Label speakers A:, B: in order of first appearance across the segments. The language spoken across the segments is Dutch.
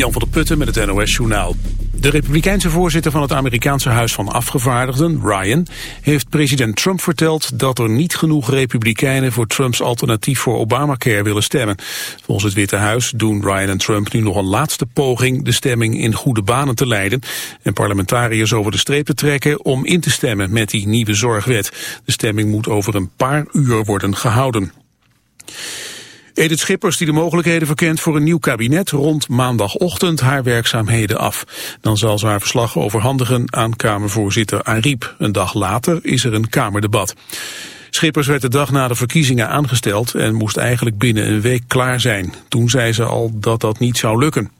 A: Jan van der Putten met het NOS-journaal. De republikeinse voorzitter van het Amerikaanse Huis van Afgevaardigden, Ryan, heeft president Trump verteld dat er niet genoeg republikeinen voor Trumps alternatief voor Obamacare willen stemmen. Volgens het Witte Huis doen Ryan en Trump nu nog een laatste poging de stemming in goede banen te leiden en parlementariërs over de streep te trekken om in te stemmen met die nieuwe zorgwet. De stemming moet over een paar uur worden gehouden. Edith Schippers die de mogelijkheden verkent voor een nieuw kabinet rond maandagochtend haar werkzaamheden af. Dan zal ze haar verslag overhandigen aan Kamervoorzitter Ariep. Een dag later is er een Kamerdebat. Schippers werd de dag na de verkiezingen aangesteld en moest eigenlijk binnen een week klaar zijn. Toen zei ze al dat dat niet zou lukken.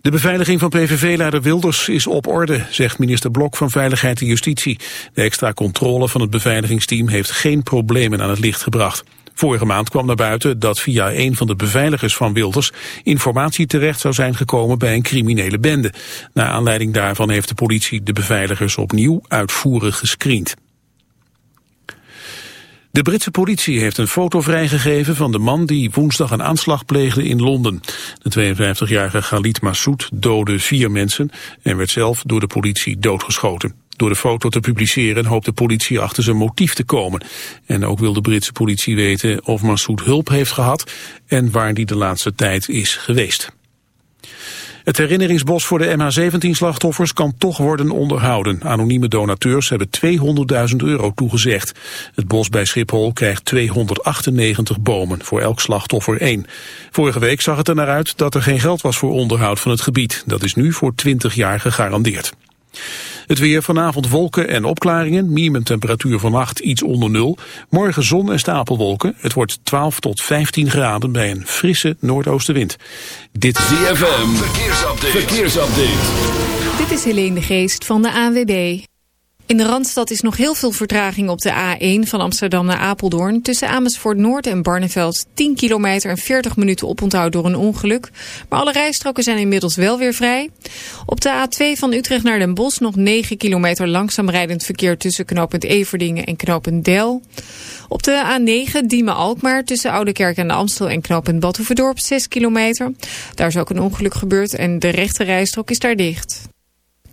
A: De beveiliging van PVV-leider Wilders is op orde, zegt minister Blok van Veiligheid en Justitie. De extra controle van het beveiligingsteam heeft geen problemen aan het licht gebracht. Vorige maand kwam naar buiten dat via een van de beveiligers van Wilders informatie terecht zou zijn gekomen bij een criminele bende. Na aanleiding daarvan heeft de politie de beveiligers opnieuw uitvoerig gescreend. De Britse politie heeft een foto vrijgegeven van de man die woensdag een aanslag pleegde in Londen. De 52-jarige Khalid Massoud doodde vier mensen en werd zelf door de politie doodgeschoten. Door de foto te publiceren hoopt de politie achter zijn motief te komen. En ook wil de Britse politie weten of Massoud hulp heeft gehad en waar die de laatste tijd is geweest. Het herinneringsbos voor de MH17-slachtoffers kan toch worden onderhouden. Anonieme donateurs hebben 200.000 euro toegezegd. Het bos bij Schiphol krijgt 298 bomen, voor elk slachtoffer één. Vorige week zag het er naar uit dat er geen geld was voor onderhoud van het gebied. Dat is nu voor 20 jaar gegarandeerd. Het weer vanavond wolken en opklaringen. Minimumtemperatuur vannacht iets onder nul. Morgen zon en stapelwolken. Het wordt 12 tot 15 graden bij een frisse noordoostenwind.
B: Dit is ZFM. Verkeersupdate. Verkeersupdate.
C: Dit is Helene de Geest van de ANWB. In de Randstad is nog heel veel vertraging op de A1 van Amsterdam naar Apeldoorn. Tussen Amersfoort Noord en Barneveld 10 kilometer en 40 minuten oponthoud door een ongeluk. Maar alle rijstroken zijn inmiddels wel weer vrij. Op de A2 van Utrecht naar Den Bosch nog 9 kilometer langzaam rijdend verkeer tussen knooppunt Everdingen en knooppunt Del. Op de A9 Diemen-Alkmaar tussen Oudekerk en de Amstel en knooppunt Badhoevedorp 6 kilometer. Daar is ook een ongeluk gebeurd en de rechte rijstrook is daar dicht.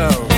D: so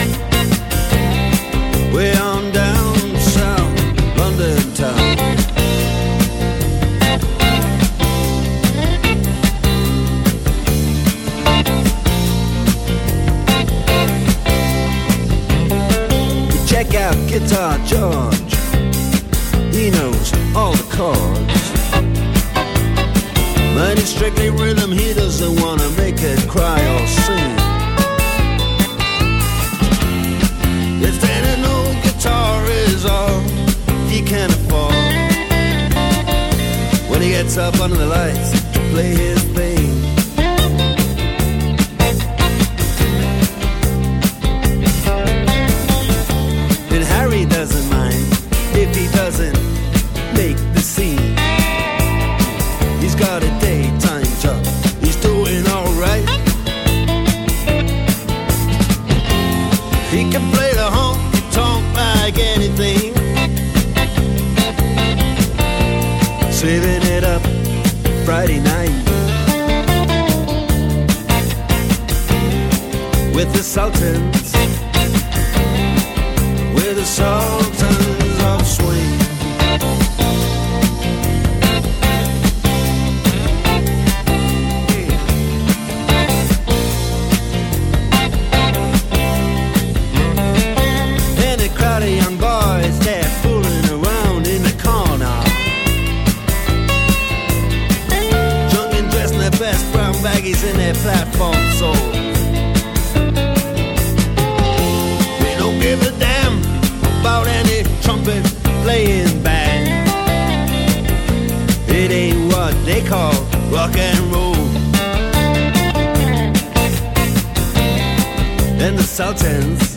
B: mountains.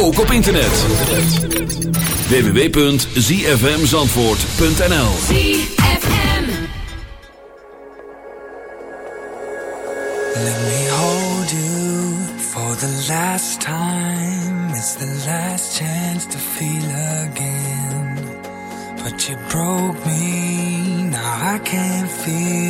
B: ook op internet. www.zfmzandvoort.nl
E: ZFM
D: Let me hold you for the last time. It's the last chance to feel again. But you broke me, now I can't feel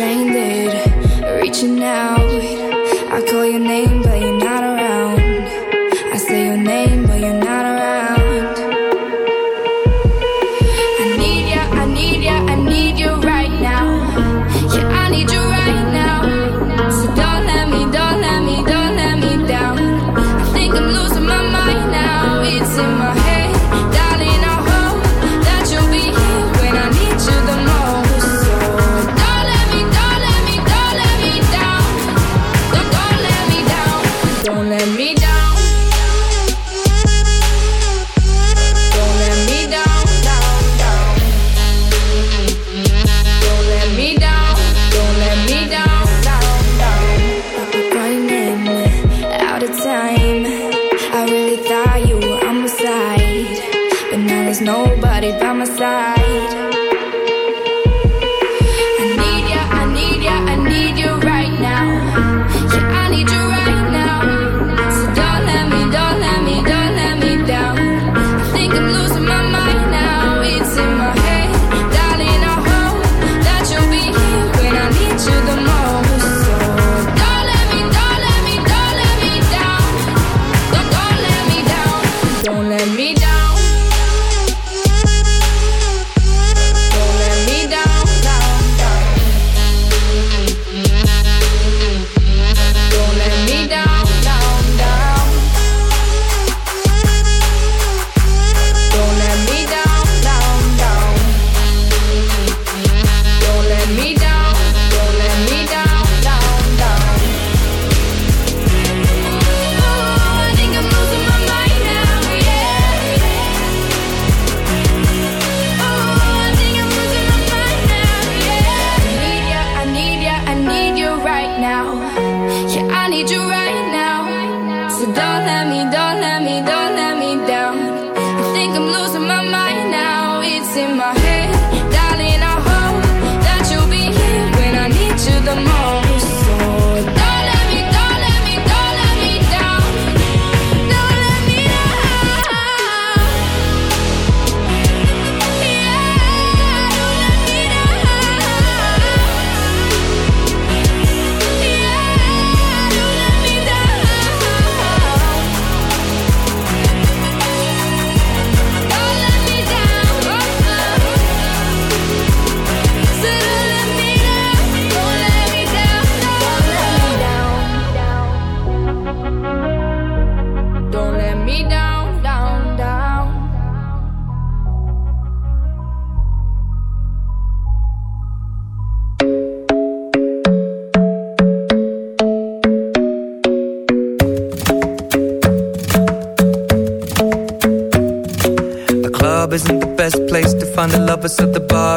F: stranded, reaching out.